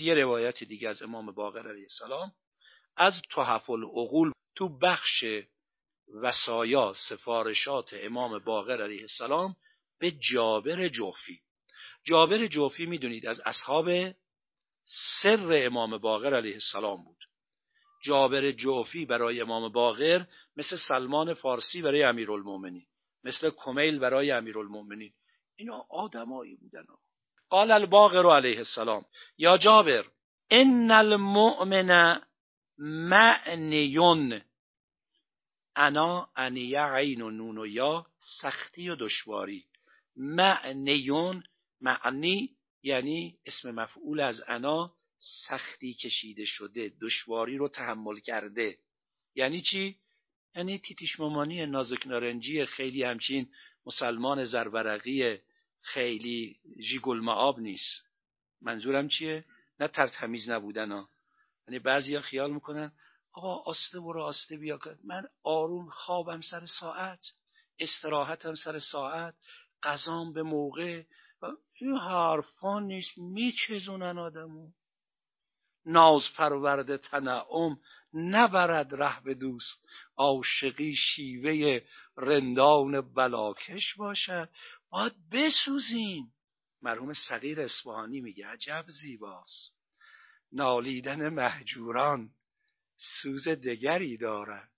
یه روایت دیگه از امام باقر علیه السلام. از تحف العقول تو بخش وسایا سفارشات امام باقر علیه السلام به جابر جوفی. جابر جوفی می‌دونید از اصحاب سر امام باقر علیه السلام بود. جابر جوفی برای امام باقر مثل سلمان فارسی برای امیرالمومنین مثل کمیل برای امیرالمومنین اینا آدمایی بودن. قال الباقر علیه السلام یا جابر ان المؤمن معنیون. انا انیه عین و نون و یا سختی و دشواری. معنیون معنی یعنی اسم مفعول از انا سختی کشیده شده دشواری رو تحمل کرده. یعنی چی؟ یعنی تیتیش مامانی نازک نارنجی خیلی همچین مسلمان زرورقی خیلی جیگل معاب نیست. منظورم چیه؟ نه ترتمیز نبودن ها. یعنی بعضیا خیال می‌کنن آقا آسته برو آسته بیا من آروم خوابم سر ساعت استراحتم سر ساعت قضام به موقع. این حرفان نیست میچزونن آدمو. ناز پرورده تنعم نبرد ره به دوست. عاشقی شیوه رندان بلاکش باشد. باید بسوزیم. مرحوم صغیر اصفهانی میگه عجب زیباست. نالیدن محجوران سوز دگری دارد.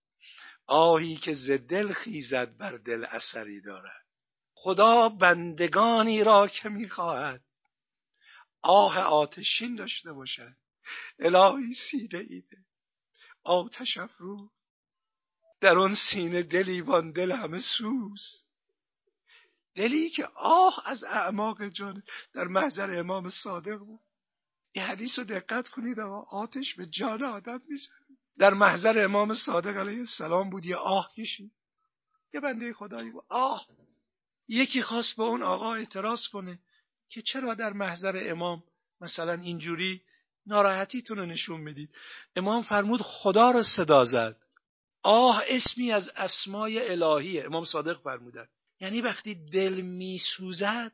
آهی که ز دل خیزد بر دل اثری دارد. خدا بندگانی را که می‌خواهد. آه آتشین داشته باشد. الهی سیده ایده آتش افرو در آن سینه دلی وان دل همه سوز. دلی که آه از اعماق جان در محضر امام صادق بود. این حدیث رو دقت کنید اما آتش به جان آدم میزن در محضر امام صادق علیه السلام بود یه آه کشید. یه بنده خدایی بود. آه! یکی خواست به اون آقا اعتراض کنه که چرا در محضر امام مثلا اینجوری ناراحتیتون رو نشون می‌دید. امام فرمود خدا رو صدا زد. آه اسمی از اسمای الهیه. امام صادق فرمودن. یعنی وقتی دل میسوزد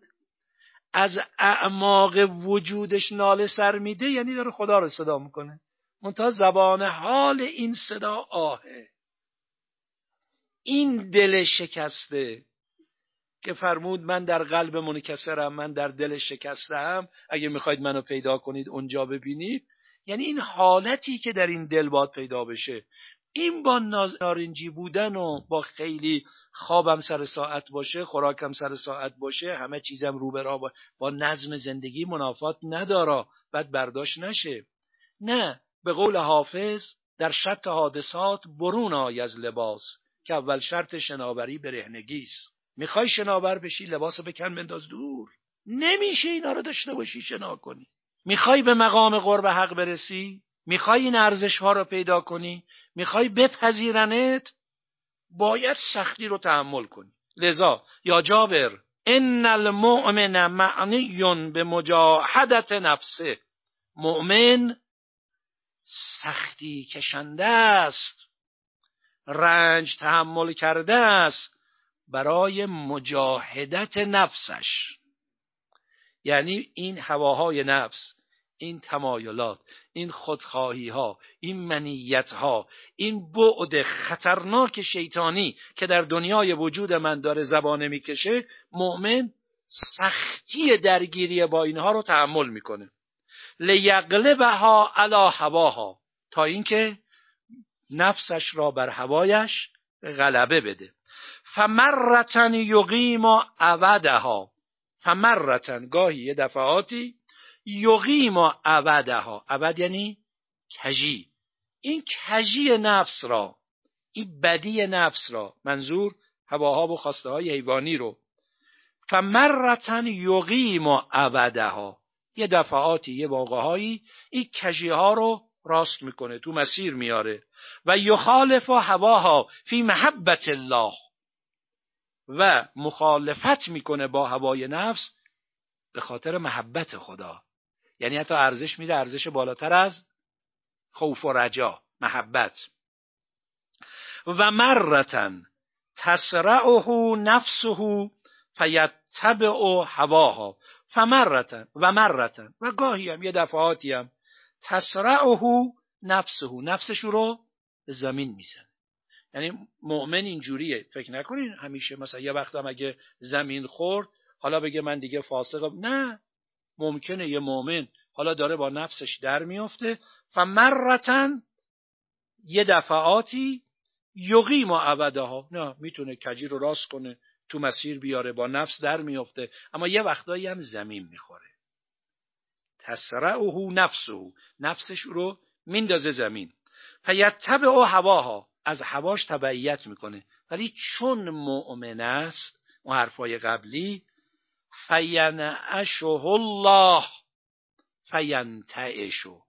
از اعماق وجودش ناله سر میده یعنی داره خدا رو صدا می‌کنه. منتها زبان حال این صدا آهه. این دل شکسته که فرمود من در قلب منکسرم من در دل شکستم اگه می‌خواید منو پیدا کنید اونجا ببینید. یعنی این حالتی که در این دل باد پیدا بشه. این با نارنجی بودن و با خیلی خوابم سر ساعت باشه خوراکم سر ساعت باشه همه چیزم رو با, با نظم زندگی منافات نداره بعد برداشت نشه. نه به قول حافظ در شرط حادثات برون آی از لباس که اول شرط شناوری برهنگی است می‌خوای شناور بشی لباس بکن بنداز دور. نمیشه اینا رو داشته باشی شنا کنی. می‌خوای به مقام قرب حق برسی؟ می‌خوای این ارزش ها رو پیدا کنی؟ می‌خوای بپذیرنت؟ باید سختی رو تحمل کنی. لذا یا جابر ان المؤمن معنی به مجاهدت نفسه. مؤمن سختی کشنده است. رنج تحمل کرده است برای مجاهدت نفسش. یعنی این هواهای نفس این تمایلات این خودخواهی ها این منیت ها این بعد خطرناک شیطانی که در دنیای وجود من داره زبانه می‌کشه مؤمن سختی درگیری با اینها رو تحمل می‌کنه. لیغلبها علی هواها تا اینکه نفسش را بر هوایش غلبه بده. فمرتن یقیم و عودها. فمرتن گاهی یه دفعاتی یقیم و عودها عود یعنی کجی این کجی نفس را این بدی نفس را منظور هواها و خواسته های حیوانی رو. فمرتن یقیم و عودها یه دفعاتی یه واقعهایی این کجی ها رو راست می‌کنه تو مسیر میاره و یخالف هواها فی محبت الله. و مخالفت می‌کنه با هوای نفس به خاطر محبت خدا. یعنی حتی ارزش میده ارزش بالاتر از خوف و رجا محبت. و مرتن تسرعه نفسه فیتبع هواها. فمرتن و مرتن و گاهی هم یه دفعاتی هم تسرعه نفسه نفسش رو به زمین می‌زنه. یعنی مؤمن اینجوریه فکر نکنین همیشه مثلا یه وقت هم اگه زمین خورد حالا بگه من دیگه فاسقم نه ممکنه یه مؤمن حالا داره با نفسش در میفته فمرتن یه دفعاتی یقیم و ها نه می‌تونه کجی رو راست کنه تو مسیر بیاره با نفس در میفته اما یه وقتایی هم زمین می‌خوره. تسرعه نفسه. نفسش رو میندازه زمین. فیتبع او هواها. از هواش تبعیت می‌کنه. ولی چون مؤمن است اون حرفای قبلی فینعشه الله فینتعشو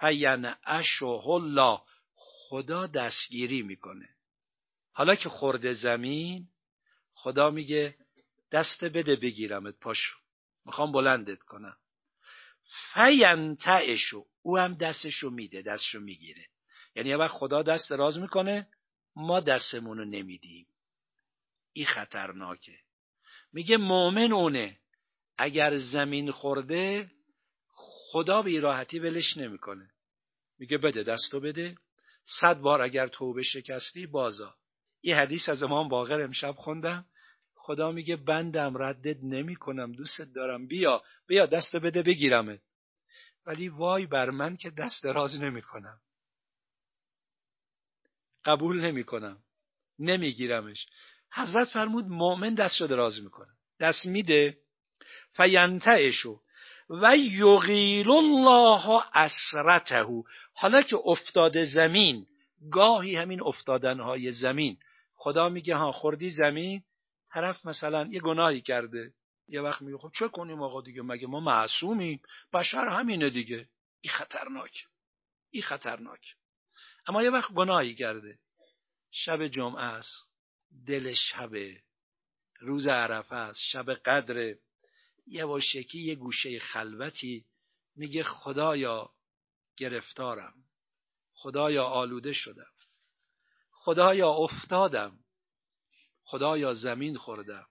فینعشه الله. خدا دستگیری می‌کنه. حالا که خورده زمین خدا میگه دست بده بگیرمت پاشو می‌خوام بلندت کنم. فینتعشو او هم دستشو میده دستشو می‌گیره. یعنی یه وقت خدا دست راز می‌کنه ما دستمونو نمیدیم. این خطرناکه. میگه مؤمن اونه. اگر زمین خورده خدا به راحتی ولش نمی‌کنه. میگه بده دستو بده. صد بار اگر توبه شکستی بازا. این حدیث از امام باقر امشب خوندم. خدا میگه بندم ردت نمی کنم دوستت دارم. بیا بیا دست بده بگیرمت. ولی وای بر من که دست دراز نمی کنم قبول نمی کنم نمیگیرمش. حضرت فرمود مؤمن دست رو دراز می‌کنه. دست میده. فینتعشو و یغیل الله اسرته. حالا که افتاده زمین گاهی همین افتادنهای زمین. خدا میگه ها خوردی زمین؟ طرف مثلا یه گناهی کرده. یه وقت میگه خب چه کنیم آقا دیگه؟ مگه ما معصومیم؟ بشر همینه دیگه. این خطرناک. این خطرناک. اما یه وقت گناهی کرده. شب جمعه است. دل شبه روز عرفه است شب قدر. یواشکی یه گوشه خلوتی میگه خدایا گرفتارم خدایا آلوده شدم خدایا افتادم خدایا زمین خوردم.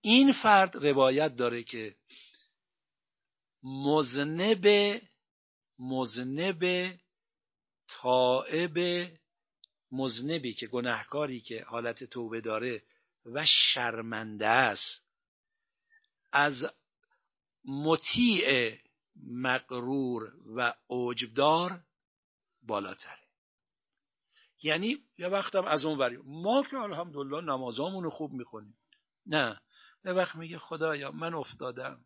این فرد روایت داره که مزنب مزنب تائب مزنبی که گناهکاری که حالت توبه داره و شرمنده است. از مطیع مقرور و اوجبدار بالاتره. یعنی یه وقتم از اون وری ما که الحمدلله نمازامون رو خوب می‌کنیم نه. یه وقت میگه خدایا من افتادم.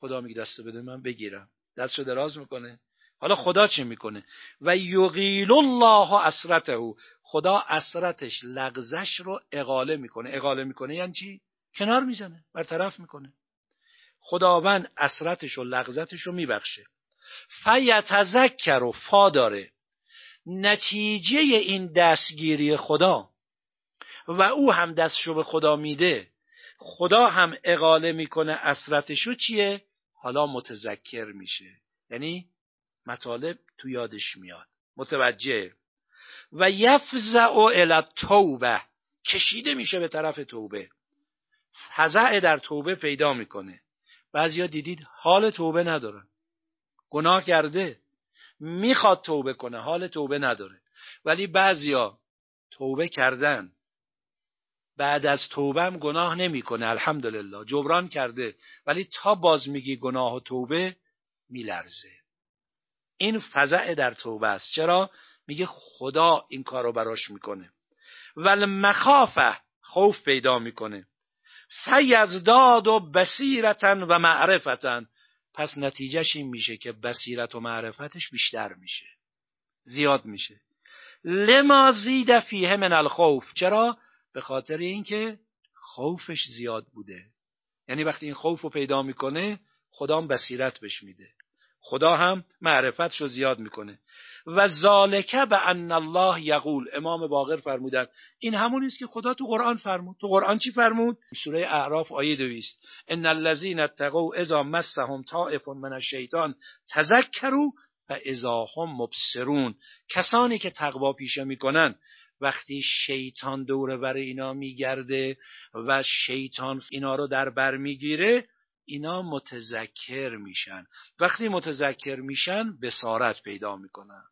خدا میگه دست بده من بگیرم. دست دراز می‌کنه. حالا خدا چه می‌کنه؟ و یقیل الله اسرته. خدا اسرتش لغزش رو اقاله می‌کنه. اقاله می‌کنه یعنی چی؟ کنار می‌زنه برطرف می‌کنه. خداوند اسرتش و لغزتش رو میبخشه. فیتذکر و فا داره نتیجه این دستگیری خدا. و او هم دستشو به خدا میده. خدا هم اقاله می‌کنه اسرتشو چیه؟ حالا متذکر میشه. یعنی مطالب تو یادش میاد. متوجه؟ و یفزع الی توبه کشیده میشه به طرف توبه. فزع در توبه پیدا می‌کنه. بعضیا دیدید حال توبه ندارن گناه کرده. می‌خواد توبه کنه. حال توبه نداره. ولی بعضیا توبه کردن. بعد از توبه هم گناه نمی‌کنه. الحمدلله. جبران کرده. ولی تا باز میگی گناه و توبه میلرزه. این فضع در توبه است. چرا؟ میگه خدا این کار رو براش می‌کنه. ول مخافه خوف پیدا می‌کنه. فیزداد و بصیرتن و معرفتن. پس نتیجهش این میشه که بصیرت و معرفتش بیشتر میشه. زیاد میشه. لما زید فیه من الخوف. چرا؟ به خاطر اینکه خوفش زیاد بوده. یعنی وقتی این خوف رو پیدا می‌کنه خدا بصیرت بهش میده. خدا هم معرفتش رو زیاد می‌کنه. و ذالکه به ان الله یقول. امام باقر فرمودن این همون است که خدا تو قرآن فرمود. تو قرآن چی فرمود؟ سوره اعراف آیه دویست. ان الذين اتقوا اذا مسهم طائف من الشیطان تذکروا و اذا هم مبصرون. کسانی که تقوا پیشه می‌کنن وقتی شیطان دوره بر اینا میگرده و شیطان اینا رو در بر می‌گیره اینا متذکر میشن. وقتی متذکر میشن بسارت پیدا می‌کنن.